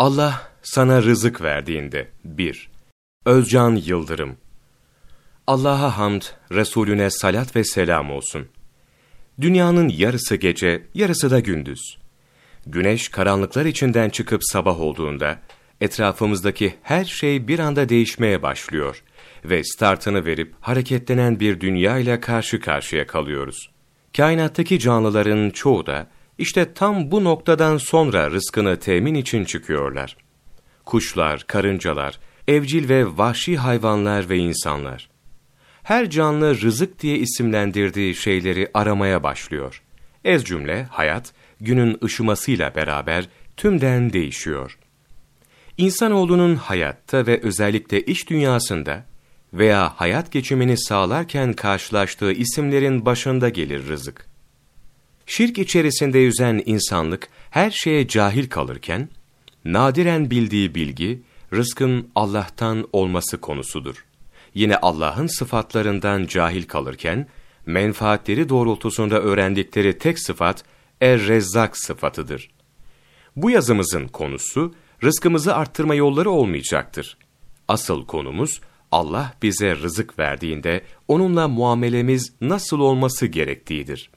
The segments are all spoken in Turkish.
Allah sana rızık verdiğinde 1. Özcan Yıldırım Allah'a hamd, Resulüne salat ve selam olsun. Dünyanın yarısı gece, yarısı da gündüz. Güneş karanlıklar içinden çıkıp sabah olduğunda, etrafımızdaki her şey bir anda değişmeye başlıyor ve startını verip hareketlenen bir dünya ile karşı karşıya kalıyoruz. Kainattaki canlıların çoğu da işte tam bu noktadan sonra rızkını temin için çıkıyorlar. Kuşlar, karıncalar, evcil ve vahşi hayvanlar ve insanlar. Her canlı rızık diye isimlendirdiği şeyleri aramaya başlıyor. Ez cümle, hayat, günün ışımasıyla beraber tümden değişiyor. İnsanoğlunun hayatta ve özellikle iş dünyasında veya hayat geçimini sağlarken karşılaştığı isimlerin başında gelir rızık. Şirk içerisinde yüzen insanlık her şeye cahil kalırken, nadiren bildiği bilgi, rızkın Allah'tan olması konusudur. Yine Allah'ın sıfatlarından cahil kalırken, menfaatleri doğrultusunda öğrendikleri tek sıfat, Er-Rezzak sıfatıdır. Bu yazımızın konusu, rızkımızı arttırma yolları olmayacaktır. Asıl konumuz, Allah bize rızık verdiğinde, onunla muamelemiz nasıl olması gerektiğidir.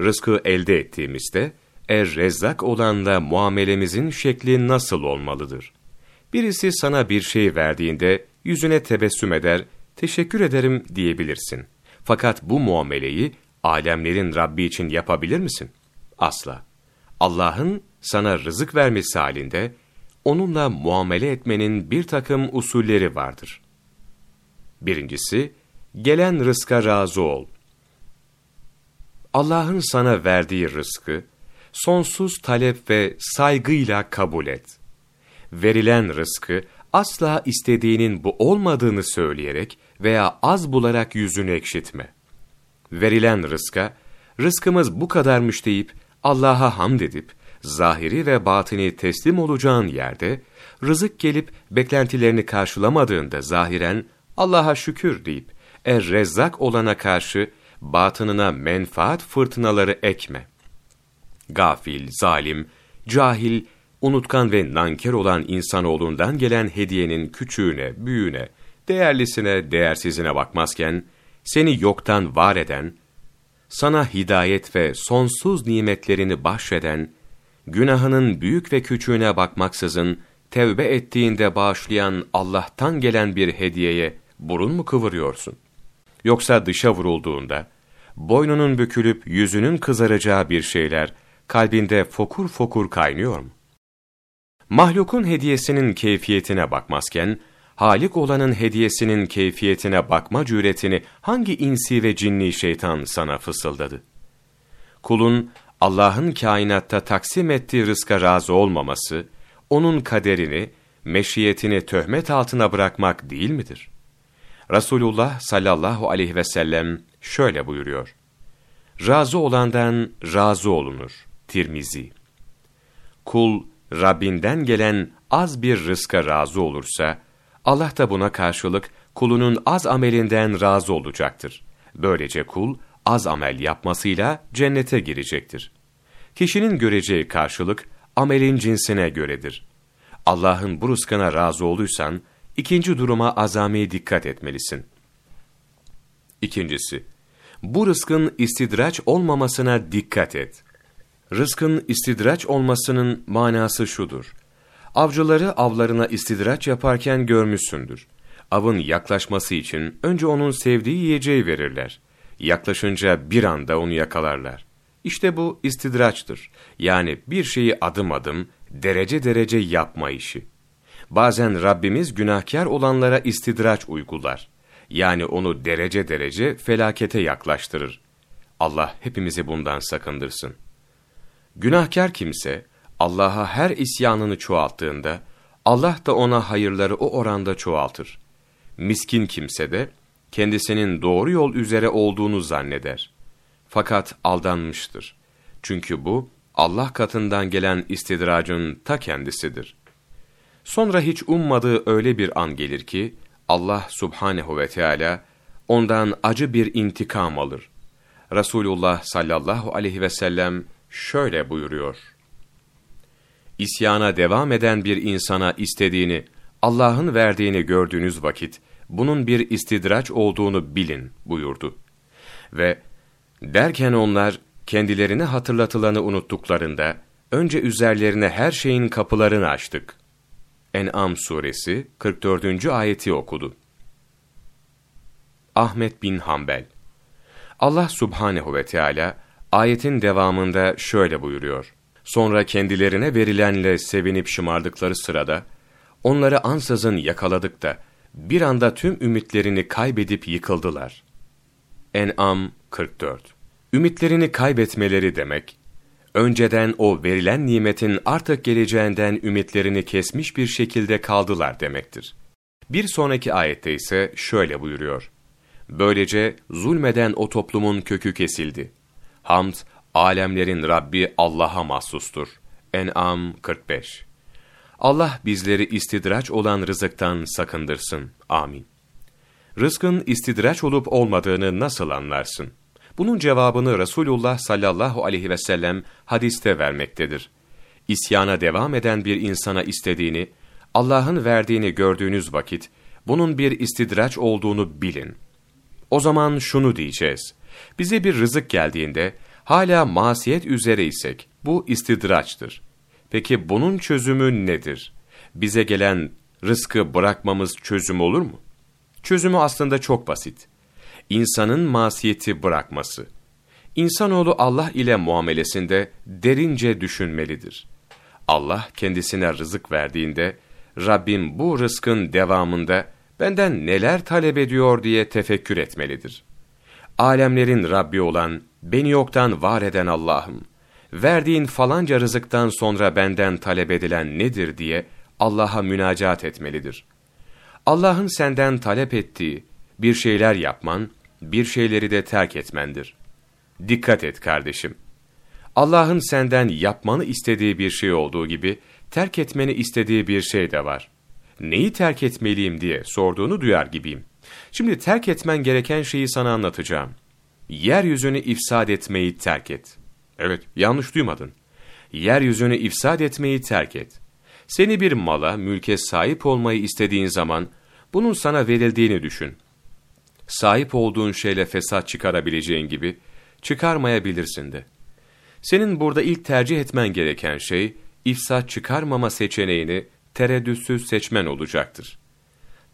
Rızkı elde ettiğimizde, Er-Rezzak olanla muamelemizin şekli nasıl olmalıdır? Birisi sana bir şey verdiğinde yüzüne tebessüm eder, teşekkür ederim diyebilirsin. Fakat bu muameleyi alemlerin Rabbi için yapabilir misin? Asla. Allah'ın sana rızık vermesi halinde onunla muamele etmenin bir takım usulleri vardır. Birincisi, gelen rızka razı ol. Allah'ın sana verdiği rızkı, sonsuz talep ve saygıyla kabul et. Verilen rızkı, asla istediğinin bu olmadığını söyleyerek veya az bularak yüzünü ekşitme. Verilen rızka, rızkımız bu kadarmış deyip, Allah'a hamd edip, zahiri ve batini teslim olacağın yerde, rızık gelip beklentilerini karşılamadığında zahiren, Allah'a şükür deyip, er rezzak olana karşı, batınına menfaat fırtınaları ekme. Gafil, zalim, cahil, unutkan ve nanker olan insanoğlundan gelen hediyenin küçüğüne, büyüğüne, değerlisine, değersizine bakmazken, seni yoktan var eden, sana hidayet ve sonsuz nimetlerini bahşeden, günahının büyük ve küçüğüne bakmaksızın, tevbe ettiğinde bağışlayan Allah'tan gelen bir hediyeye burun mu kıvırıyorsun? Yoksa dışa vurulduğunda, boynunun bükülüp yüzünün kızaracağı bir şeyler, kalbinde fokur fokur kaynıyor mu? Mahlukun hediyesinin keyfiyetine bakmazken, Halik olanın hediyesinin keyfiyetine bakma cüretini hangi insi ve cinni şeytan sana fısıldadı? Kulun Allah'ın kainatta taksim ettiği rızka razı olmaması, onun kaderini, meşiyetini töhmet altına bırakmak değil midir? Resulullah sallallahu aleyhi ve sellem şöyle buyuruyor. Razı olandan razı olunur. Tirmizi. Kul, Rabbinden gelen az bir rızka razı olursa, Allah da buna karşılık kulunun az amelinden razı olacaktır. Böylece kul, az amel yapmasıyla cennete girecektir. Kişinin göreceği karşılık, amelin cinsine göredir. Allah'ın bu rızkına razı oluysan, ikinci duruma azami dikkat etmelisin. İkincisi, bu rızkın istidraç olmamasına dikkat et. Rızkın istidraç olmasının manası şudur. Avcıları avlarına istidraç yaparken görmüşsündür. Avın yaklaşması için önce onun sevdiği yiyeceği verirler. Yaklaşınca bir anda onu yakalarlar. İşte bu istidraçtır. Yani bir şeyi adım adım, derece derece yapma işi. Bazen Rabbimiz günahkar olanlara istidraç uygular. Yani onu derece derece felakete yaklaştırır. Allah hepimizi bundan sakındırsın. Günahkar kimse, Allah'a her isyanını çoğalttığında, Allah da ona hayırları o oranda çoğaltır. Miskin kimse de, kendisinin doğru yol üzere olduğunu zanneder. Fakat aldanmıştır. Çünkü bu, Allah katından gelen istidracın ta kendisidir. Sonra hiç ummadığı öyle bir an gelir ki, Allah subhanehu ve Teala ondan acı bir intikam alır. Resulullah sallallahu aleyhi ve sellem şöyle buyuruyor. İsyana devam eden bir insana istediğini, Allah'ın verdiğini gördüğünüz vakit, bunun bir istidraç olduğunu bilin buyurdu. Ve derken onlar kendilerine hatırlatılanı unuttuklarında, önce üzerlerine her şeyin kapılarını açtık. En'am suresi 44. ayeti okudu. Ahmet bin Hanbel Allah subhanehu ve Teala ayetin devamında şöyle buyuruyor. Sonra kendilerine verilenle sevinip şımardıkları sırada, onları ansızın yakaladık da, bir anda tüm ümitlerini kaybedip yıkıldılar. En'am 44 Ümitlerini kaybetmeleri demek, önceden o verilen nimetin artık geleceğinden ümitlerini kesmiş bir şekilde kaldılar demektir. Bir sonraki ayette ise şöyle buyuruyor. Böylece zulmeden o toplumun kökü kesildi. Hamd, alemlerin Rabbi Allah'a mahsustur. En'am 45 Allah bizleri istidraç olan rızıktan sakındırsın. Amin. Rızkın istidraç olup olmadığını nasıl anlarsın? Bunun cevabını Resulullah sallallahu aleyhi ve sellem hadiste vermektedir. İsyana devam eden bir insana istediğini, Allah'ın verdiğini gördüğünüz vakit, bunun bir istidraç olduğunu bilin. O zaman şunu diyeceğiz. Bize bir rızık geldiğinde, hala masiyet üzere isek, bu istidraçtır. Peki bunun çözümü nedir? Bize gelen rızkı bırakmamız çözüm olur mu? Çözümü aslında çok basit. İnsanın masiyeti bırakması. İnsanoğlu Allah ile muamelesinde derince düşünmelidir. Allah kendisine rızık verdiğinde, Rabbim bu rızkın devamında benden neler talep ediyor diye tefekkür etmelidir. Alemlerin Rabbi olan, beni yoktan var eden Allah'ım, verdiğin falanca rızıktan sonra benden talep edilen nedir diye Allah'a münacat etmelidir. Allah'ın senden talep ettiği bir şeyler yapman, bir şeyleri de terk etmendir. Dikkat et kardeşim. Allah'ın senden yapmanı istediği bir şey olduğu gibi, terk etmeni istediği bir şey de var. Neyi terk etmeliyim diye sorduğunu duyar gibiyim. Şimdi terk etmen gereken şeyi sana anlatacağım. Yeryüzünü ifsad etmeyi terk et. Evet, yanlış duymadın. Yeryüzünü ifsad etmeyi terk et. Seni bir mala, mülke sahip olmayı istediğin zaman, bunun sana verildiğini düşün. Sahip olduğun şeyle fesat çıkarabileceğin gibi, çıkarmayabilirsin de. Senin burada ilk tercih etmen gereken şey, ifsat çıkarmama seçeneğini tereddütsüz seçmen olacaktır.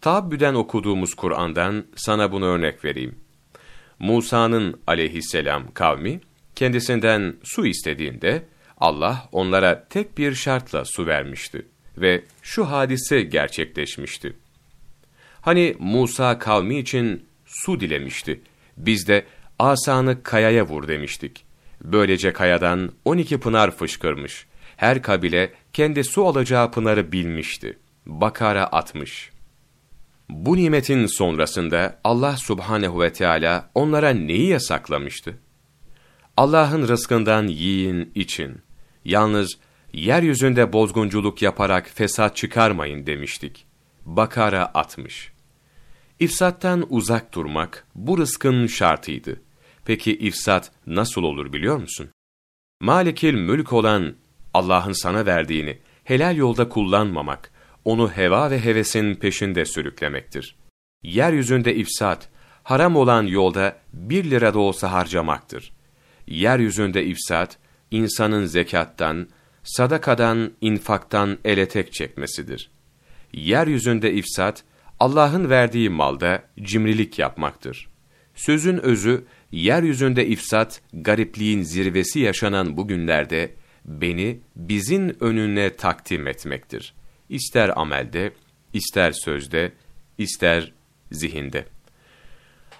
Taabbüden okuduğumuz Kur'an'dan sana bunu örnek vereyim. Musa'nın aleyhisselam kavmi, kendisinden su istediğinde, Allah onlara tek bir şartla su vermişti ve şu hadise gerçekleşmişti. Hani Musa kavmi için su dilemişti. Biz de asanı kayaya vur demiştik. Böylece kayadan 12 pınar fışkırmış. Her kabile kendi su alacağı pınarı bilmişti. Bakara atmış. Bu nimetin sonrasında Allah subhanehu ve Teala onlara neyi yasaklamıştı? Allah'ın rızkından yiyin, için. Yalnız yeryüzünde bozgunculuk yaparak fesat çıkarmayın demiştik. Bakara 60 İfsattan uzak durmak bu rızkın şartıydı. Peki ifsat nasıl olur biliyor musun? Malikil mülk olan Allah'ın sana verdiğini helal yolda kullanmamak, onu heva ve hevesin peşinde sürüklemektir. Yeryüzünde ifsat, haram olan yolda bir lira da olsa harcamaktır. Yeryüzünde ifsat, insanın zekattan, sadakadan, infaktan ele tek çekmesidir. Yeryüzünde ifsat, Allah'ın verdiği malda cimrilik yapmaktır. Sözün özü, yeryüzünde ifsat, garipliğin zirvesi yaşanan bu günlerde, beni bizin önüne takdim etmektir. İster amelde, ister sözde, ister zihinde.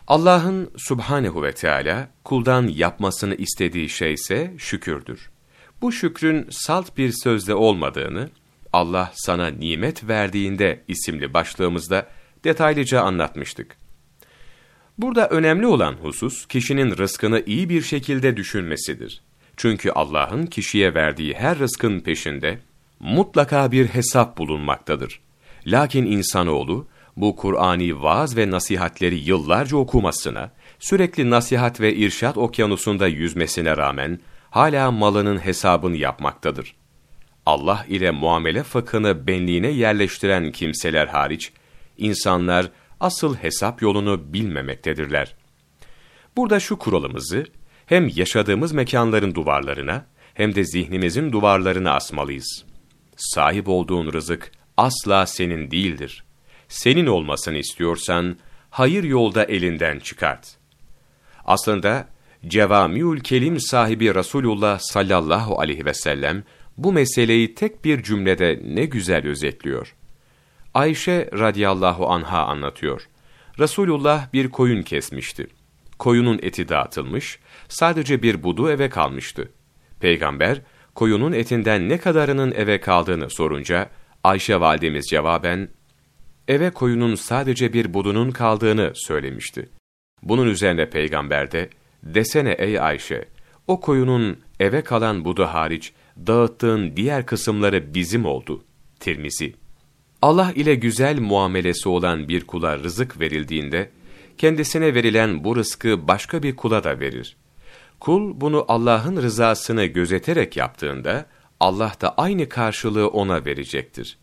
Allah'ın subhanehu ve Teala kuldan yapmasını istediği şey ise şükürdür. Bu şükrün salt bir sözde olmadığını, Allah sana nimet verdiğinde isimli başlığımızda detaylıca anlatmıştık. Burada önemli olan husus, kişinin rızkını iyi bir şekilde düşünmesidir. Çünkü Allah'ın kişiye verdiği her rızkın peşinde mutlaka bir hesap bulunmaktadır. Lakin insanoğlu bu Kur'ani vaaz ve nasihatleri yıllarca okumasına, sürekli nasihat ve irşat okyanusunda yüzmesine rağmen hala malının hesabını yapmaktadır. Allah ile muamele fıkhını benliğine yerleştiren kimseler hariç, insanlar asıl hesap yolunu bilmemektedirler. Burada şu kuralımızı, hem yaşadığımız mekanların duvarlarına, hem de zihnimizin duvarlarına asmalıyız. Sahip olduğun rızık asla senin değildir. Senin olmasını istiyorsan, hayır yolda elinden çıkart. Aslında, Cevamiül Kelim sahibi Resulullah sallallahu aleyhi ve sellem, bu meseleyi tek bir cümlede ne güzel özetliyor. Ayşe radıyallahu anha anlatıyor. Resulullah bir koyun kesmişti. Koyunun eti dağıtılmış, sadece bir budu eve kalmıştı. Peygamber, koyunun etinden ne kadarının eve kaldığını sorunca, Ayşe validemiz cevaben, eve koyunun sadece bir budunun kaldığını söylemişti. Bunun üzerine peygamber de, desene ey Ayşe, o koyunun eve kalan budu hariç, dağıttığın diğer kısımları bizim oldu. Tirmizi. Allah ile güzel muamelesi olan bir kula rızık verildiğinde, kendisine verilen bu rızkı başka bir kula da verir. Kul bunu Allah'ın rızasını gözeterek yaptığında, Allah da aynı karşılığı ona verecektir.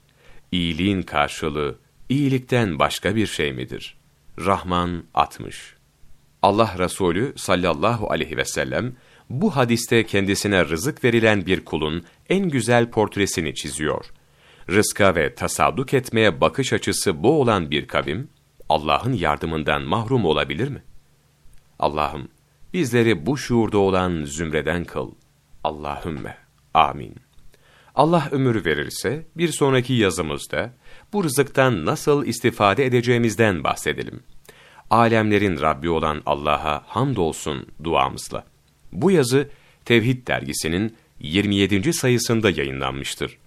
İyiliğin karşılığı, iyilikten başka bir şey midir? Rahman 60 Allah Resulü sallallahu aleyhi ve sellem, bu hadiste kendisine rızık verilen bir kulun en güzel portresini çiziyor. Rızka ve tasadduk etmeye bakış açısı bu olan bir kavim, Allah'ın yardımından mahrum olabilir mi? Allah'ım, bizleri bu şuurda olan zümreden kıl. Allahümme. Amin. Allah ömür verirse, bir sonraki yazımızda, bu rızıktan nasıl istifade edeceğimizden bahsedelim. Alemlerin Rabbi olan Allah'a hamdolsun duamızla. Bu yazı Tevhid dergisinin 27. sayısında yayınlanmıştır.